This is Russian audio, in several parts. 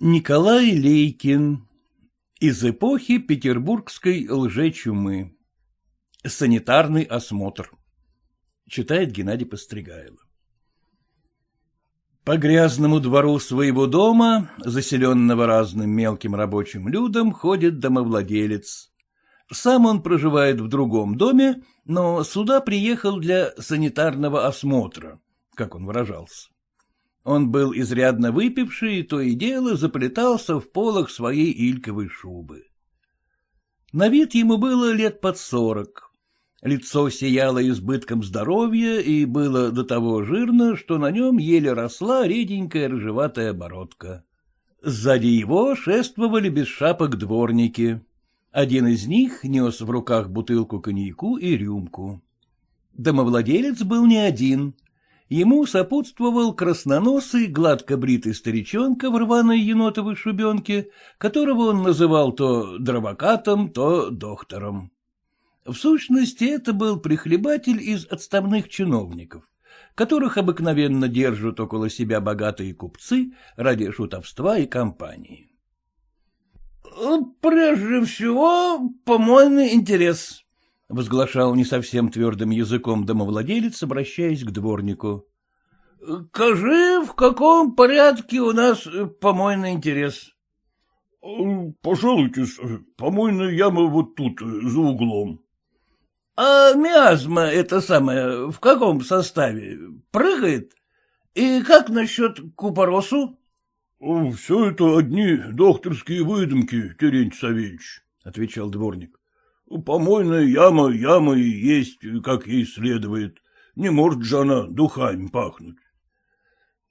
Николай Лейкин Из эпохи петербургской лжечумы Санитарный осмотр Читает Геннадий Постригайло По грязному двору своего дома, заселенного разным мелким рабочим людом, ходит домовладелец. Сам он проживает в другом доме, но сюда приехал для санитарного осмотра, как он выражался. Он был изрядно выпивший, и то и дело заплетался в полах своей ильковой шубы. На вид ему было лет под сорок. Лицо сияло избытком здоровья и было до того жирно, что на нем еле росла реденькая рыжеватая бородка. Сзади его шествовали без шапок дворники. Один из них нес в руках бутылку коньяку и рюмку. Домовладелец был не один — ему сопутствовал красноносый, гладко бритый старичонка в рваной енотовой шубенке, которого он называл то дровокатом, то доктором. В сущности, это был прихлебатель из отставных чиновников, которых обыкновенно держат около себя богатые купцы ради шутовства и компании. — Прежде всего, по-моему, интерес, — возглашал не совсем твердым языком домовладелец, обращаясь к дворнику. — Скажи, в каком порядке у нас э, помойный интерес? Пожалуйте, помойная яма вот тут, э, за углом. — А миазма это самое в каком составе? Прыгает? И как насчет купоросу? — Все это одни докторские выдумки, Терентий Савельевич, — отвечал дворник. Помойная яма яма и есть, как ей следует. Не может же она духами пахнуть.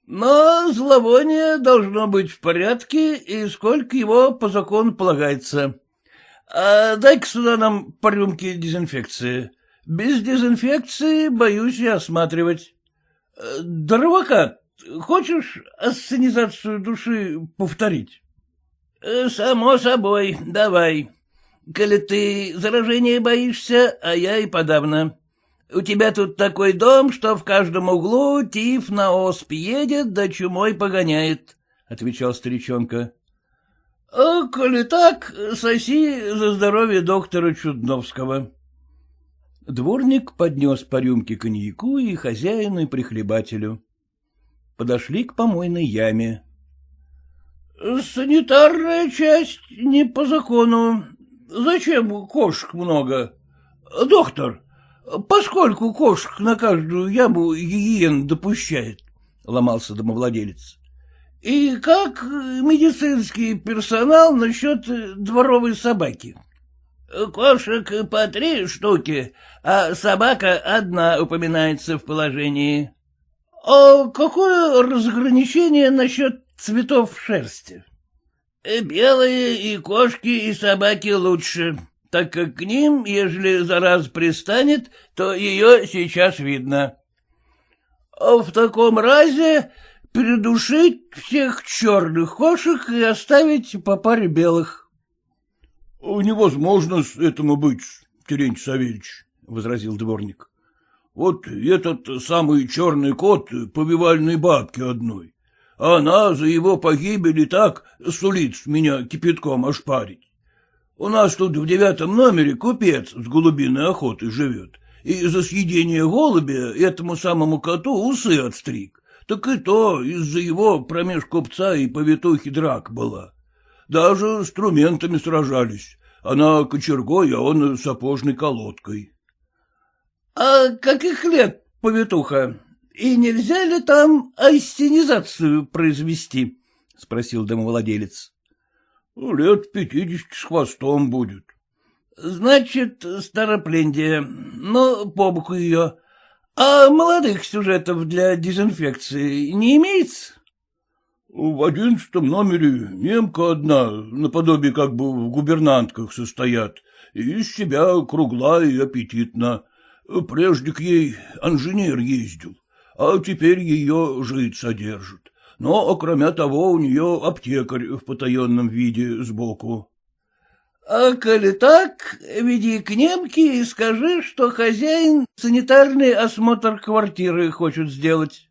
Но зловоние должно быть в порядке, и сколько его по закону полагается. А дай-ка сюда нам по рюмке дезинфекции. Без дезинфекции боюсь я осматривать. Дровокат, хочешь ассенизацию души повторить? — Само собой, давай. Коли ты заражения боишься, а я и подавно. У тебя тут такой дом, что в каждом углу тиф на осп едет, да чумой погоняет, — отвечал старичонка. — А коли так, соси за здоровье доктора Чудновского. Дворник поднес по рюмке коньяку и хозяину и прихлебателю. Подошли к помойной яме. — Санитарная часть не по закону, Зачем кошек много? Доктор, поскольку кошек на каждую яму гиен допущает, — ломался домовладелец. — И как медицинский персонал насчет дворовой собаки? — Кошек по три штуки, а собака одна упоминается в положении. — А какое разграничение насчет цветов шерсти? Э, белые и кошки, и собаки лучше, так как к ним, ежели зараз пристанет, то ее сейчас видно. А в таком разе придушить всех черных кошек и оставить по паре белых. — Невозможно с этому быть, Терентий Савельевич, — возразил дворник. — Вот этот самый черный кот повивальной бабки одной она за его погибель и так сулит меня кипятком ошпарить. У нас тут в девятом номере купец с голубиной охоты живет, и за съедение голубя этому самому коту усы отстриг. Так и то из-за его промеж купца и повитухи драк была. Даже инструментами сражались. Она кочергой, а он сапожной колодкой. — А каких лет повитуха? И нельзя ли там ассенизацию произвести? — спросил домовладелец. — Лет пятидесяти с хвостом будет. — Значит, староплендия, но по боку ее. А молодых сюжетов для дезинфекции не имеется? — В одиннадцатом номере немка одна, наподобие как бы в губернантках состоят, из себя кругла и аппетитна. Прежде к ей инженер ездил а теперь ее жить содержит. Но, кроме того, у нее аптекарь в потаенном виде сбоку. — А коли так, веди к немке и скажи, что хозяин санитарный осмотр квартиры хочет сделать.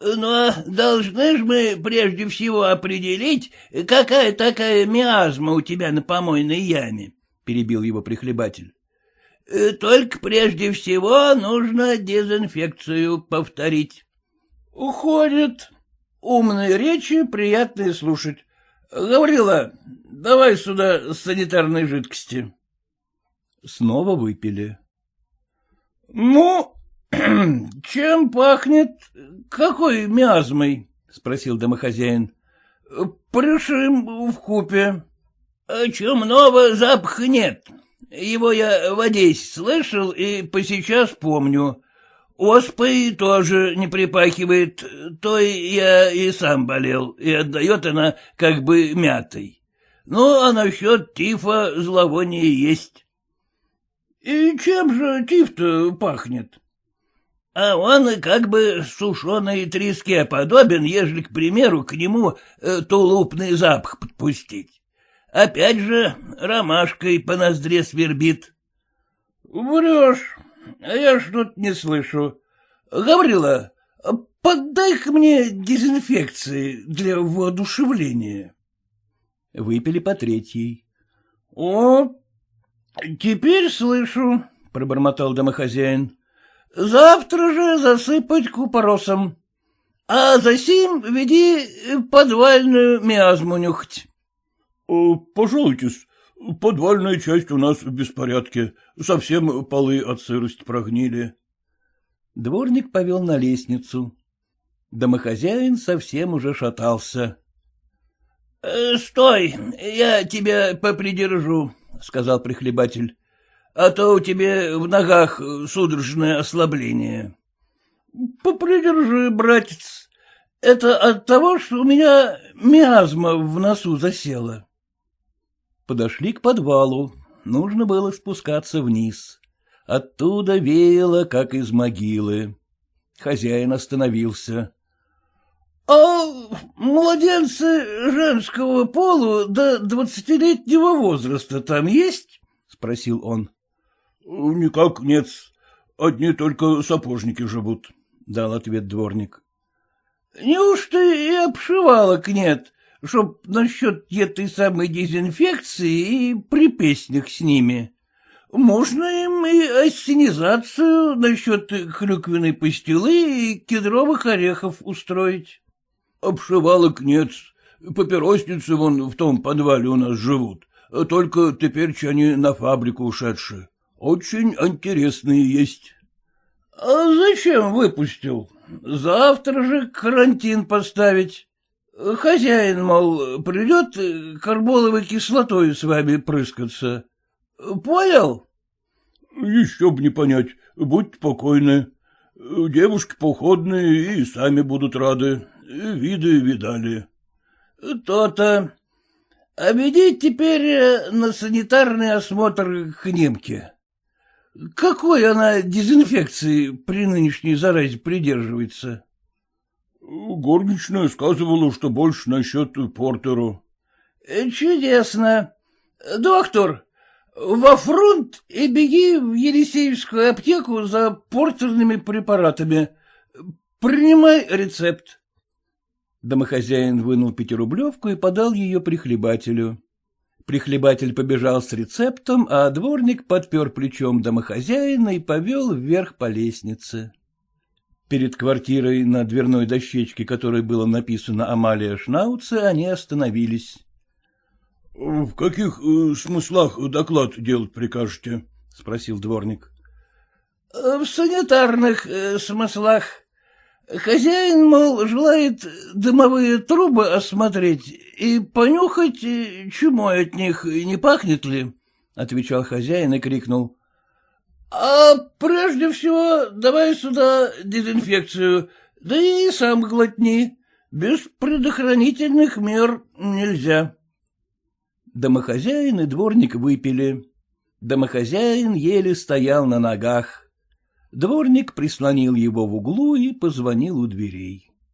Но должны же мы прежде всего определить, какая такая миазма у тебя на помойной яме, — перебил его прихлебатель. Только прежде всего нужно дезинфекцию повторить. Уходит. Умные речи приятные слушать. Гаврила, давай сюда санитарной жидкости. Снова выпили. — Ну, чем пахнет? Какой миазмой? — спросил домохозяин. — Пришим в купе. А — Чумного запаха нет. Его я в Одессе слышал и по сейчас помню. Оспой тоже не припахивает, той я и сам болел, и отдает она как бы мятой. Ну, а насчет тифа зловоние есть. — И чем же тиф-то пахнет? — А он как бы сушеной треске подобен, ежели, к примеру, к нему э, тулупный запах подпустить. Опять же, ромашкой по ноздре свербит. — Врешь, а я что-то не слышу. Гаврила, поддай-ка мне дезинфекции для воодушевления. Выпили по третьей. — О, теперь слышу, — пробормотал домохозяин. — Завтра же засыпать купоросом. А засим веди подвальную миазму нюхать. — Пожалуйтесь, подвальная часть у нас в беспорядке, совсем полы от сырости прогнили. Дворник повел на лестницу. Домохозяин совсем уже шатался. «Э, — Стой, я тебя попридержу, — сказал прихлебатель, — а то у тебя в ногах судорожное ослабление. — Попридержи, братец. Это от того, что у меня миазма в носу засела. Подошли к подвалу. Нужно было спускаться вниз. Оттуда веяло, как из могилы. Хозяин остановился. А младенцы женского пола до двадцатилетнего возраста там есть? — спросил он. — Никак нет. Одни только сапожники живут, — дал ответ дворник. — Неужто и обшивалок нет, чтоб насчет этой самой дезинфекции и при песнях с ними? Можно им и ассенизацию насчет клюквенной пастилы и кедровых орехов устроить. Обшивалок нет. Папиросницы вон в том подвале у нас живут. Только теперь они на фабрику ушедшие. Очень интересные есть. — А зачем выпустил? Завтра же карантин поставить. Хозяин, мол, придет карболовой кислотой с вами прыскаться. Понял? — Еще б не понять. Будь покойны. Девушки походные и сами будут рады виды видали. — То-то. А веди теперь э, на санитарный осмотр к немке. Какой она дезинфекции при нынешней заразе придерживается? — Горничная сказывала, что больше насчет портеру. — Чудесно. Доктор, во фронт и беги в Елисеевскую аптеку за портерными препаратами. Принимай рецепт. Домохозяин вынул пятирублевку и подал ее прихлебателю. Прихлебатель побежал с рецептом, а дворник подпер плечом домохозяина и повел вверх по лестнице. Перед квартирой на дверной дощечке, которой было написано «Амалия Шнауце», они остановились. — В каких э, смыслах доклад делать прикажете? — спросил дворник. — В санитарных э, смыслах. Хозяин, мол, желает дымовые трубы осмотреть и понюхать, чумой от них не пахнет ли, — отвечал хозяин и крикнул. — А прежде всего давай сюда дезинфекцию, да и сам глотни. Без предохранительных мер нельзя. Домохозяин и дворник выпили. Домохозяин еле стоял на ногах. Дворник прислонил его в углу и позвонил у дверей.